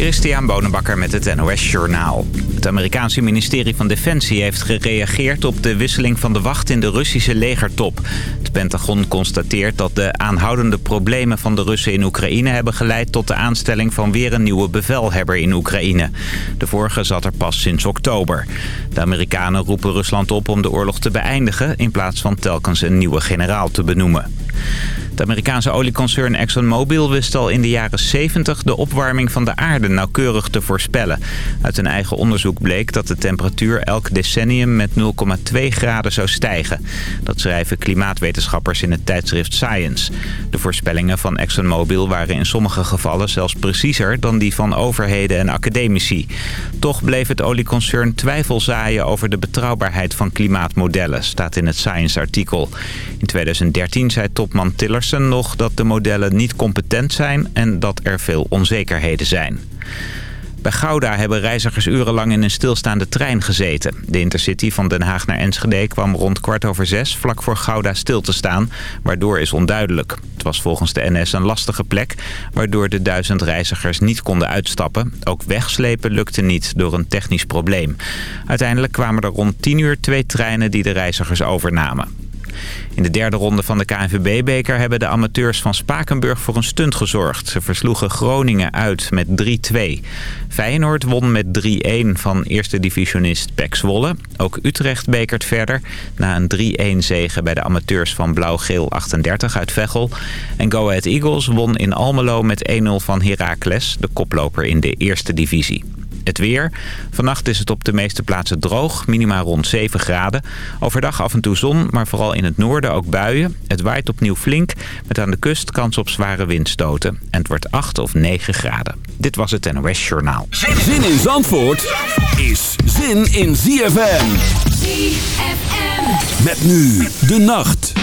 Christian Bonenbakker met het NOS Journaal. Het Amerikaanse ministerie van Defensie heeft gereageerd op de wisseling van de wacht in de Russische legertop. Het Pentagon constateert dat de aanhoudende problemen van de Russen in Oekraïne hebben geleid tot de aanstelling van weer een nieuwe bevelhebber in Oekraïne. De vorige zat er pas sinds oktober. De Amerikanen roepen Rusland op om de oorlog te beëindigen in plaats van telkens een nieuwe generaal te benoemen. Het Amerikaanse olieconcern ExxonMobil wist al in de jaren 70 de opwarming van de aarde nauwkeurig te voorspellen. Uit een eigen onderzoek bleek dat de temperatuur elk decennium met 0,2 graden zou stijgen. Dat schrijven klimaatwetenschappers in het tijdschrift Science. De voorspellingen van ExxonMobil waren in sommige gevallen zelfs preciezer dan die van overheden en academici. Toch bleef het olieconcern twijfel zaaien over de betrouwbaarheid van klimaatmodellen, staat in het Science-artikel. In 2013 zei topman Nog dat de modellen niet competent zijn en dat er veel onzekerheden zijn. Bij Gouda hebben reizigers urenlang in een stilstaande trein gezeten. De Intercity van Den Haag naar Enschede kwam rond kwart over zes vlak voor Gouda stil te staan. Waardoor is onduidelijk. Het was volgens de NS een lastige plek, waardoor de duizend reizigers niet konden uitstappen. Ook wegslepen lukte niet door een technisch probleem. Uiteindelijk kwamen er rond tien uur twee treinen die de reizigers overnamen. In de derde ronde van de KNVB-beker hebben de amateurs van Spakenburg voor een stunt gezorgd. Ze versloegen Groningen uit met 3-2. Feyenoord won met 3-1 van eerste divisionist Pek Zwolle. Ook Utrecht bekert verder na een 3-1 zege bij de amateurs van Blauw-Geel 38 uit Veghel. En Go Ahead Eagles won in Almelo met 1-0 van Heracles, de koploper in de eerste divisie. Het weer. Vannacht is het op de meeste plaatsen droog, minimaal rond 7 graden. Overdag af en toe zon, maar vooral in het noorden ook buien. Het waait opnieuw flink, met aan de kust kans op zware windstoten. En het wordt 8 of 9 graden. Dit was het NOS Journaal. Zin in Zandvoort is zin in ZFM. ZFM. Met nu de nacht.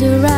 as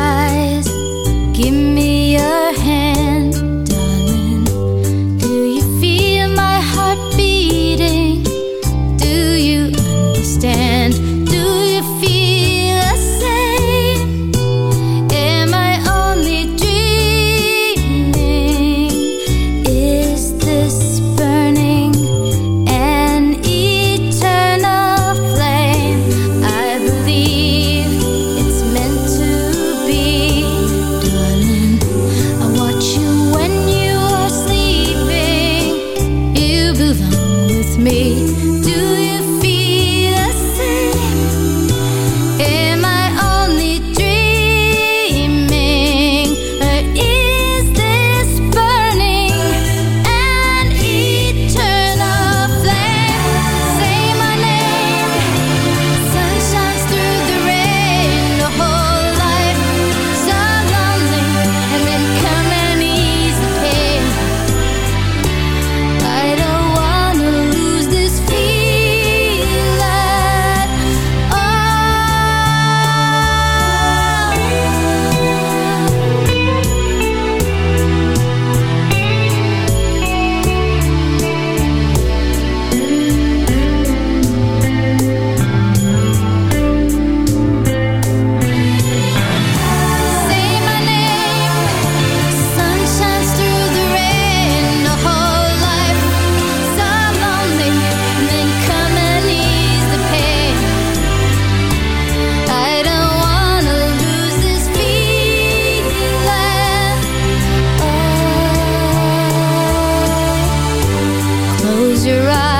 close your eyes,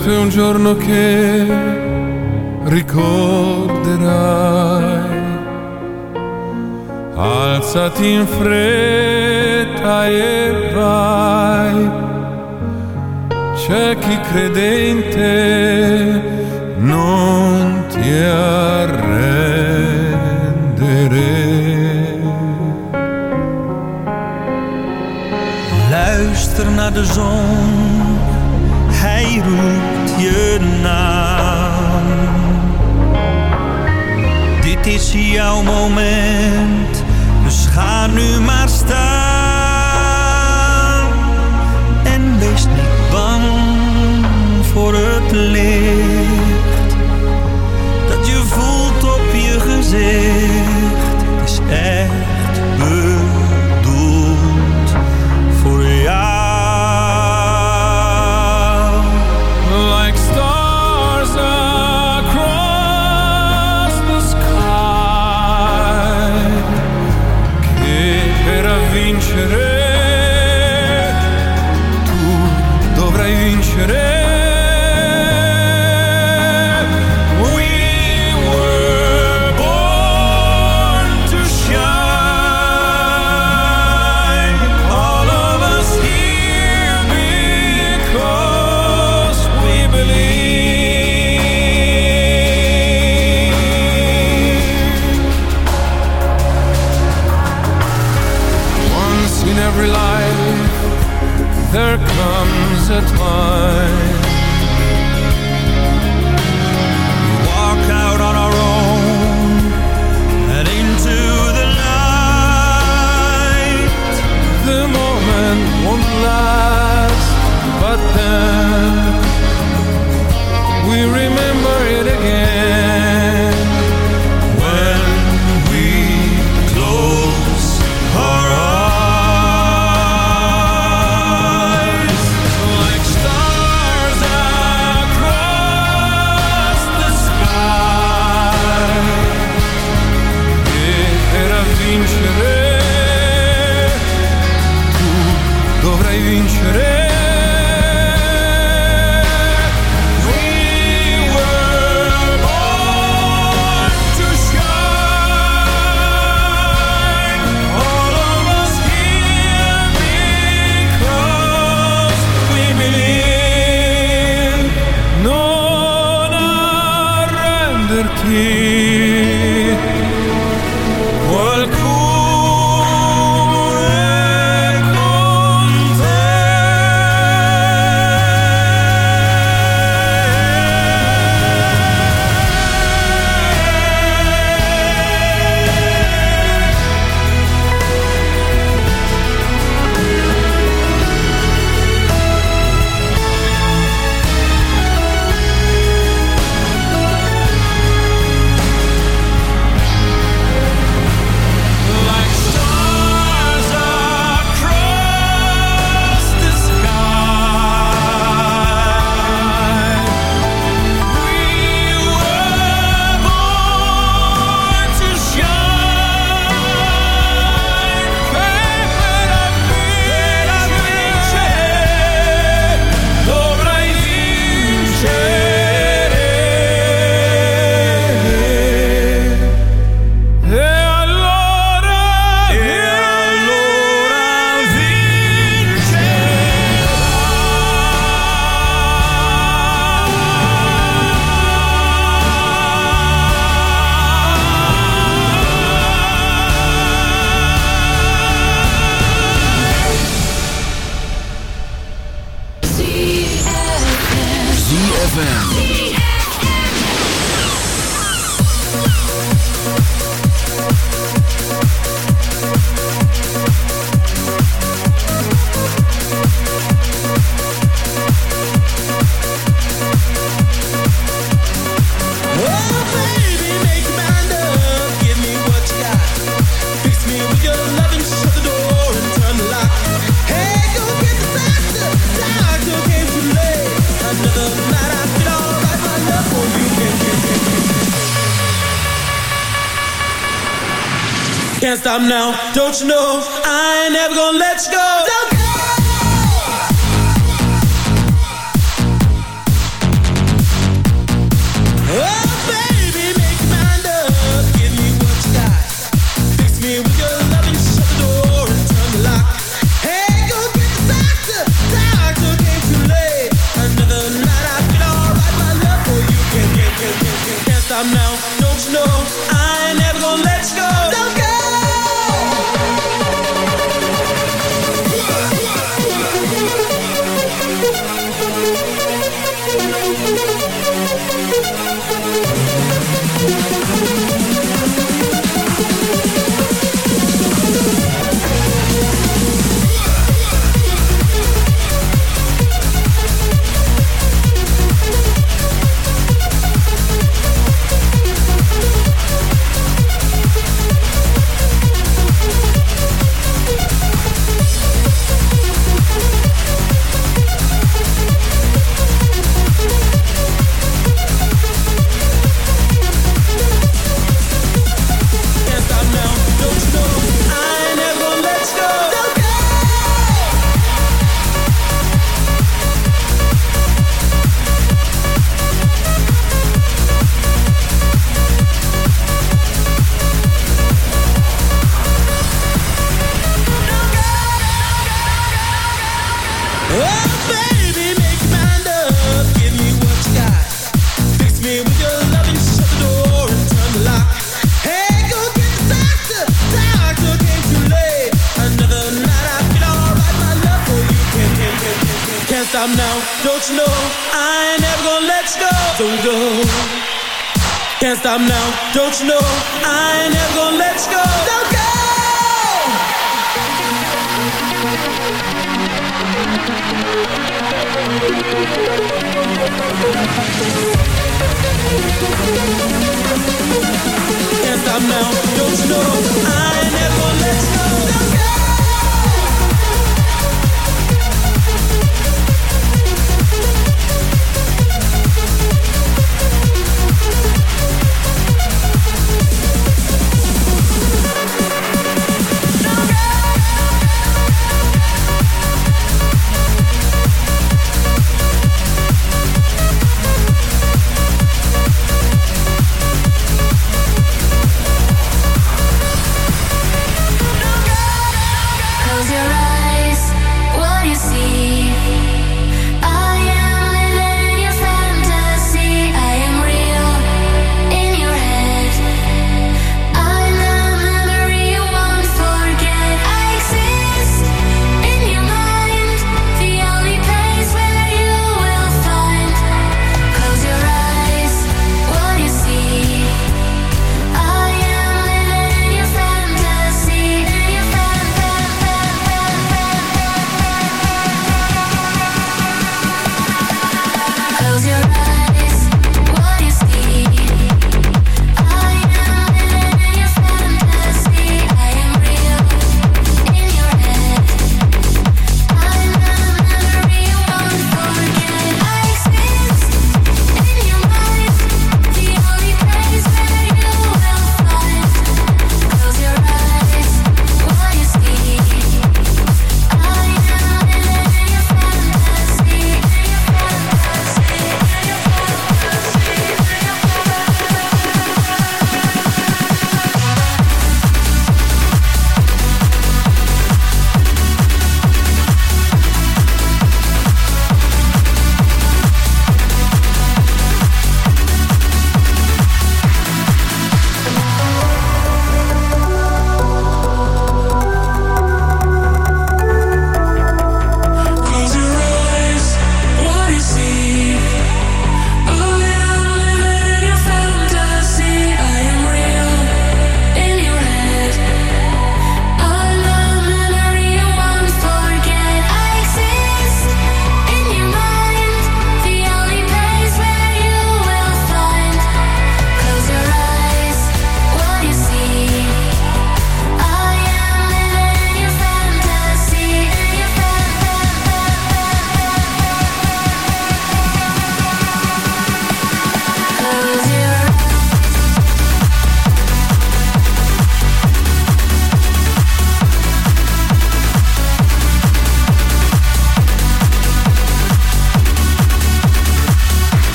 Questo è un giorno che ricorderai. Alzati in fretta e vai. C'è chi credente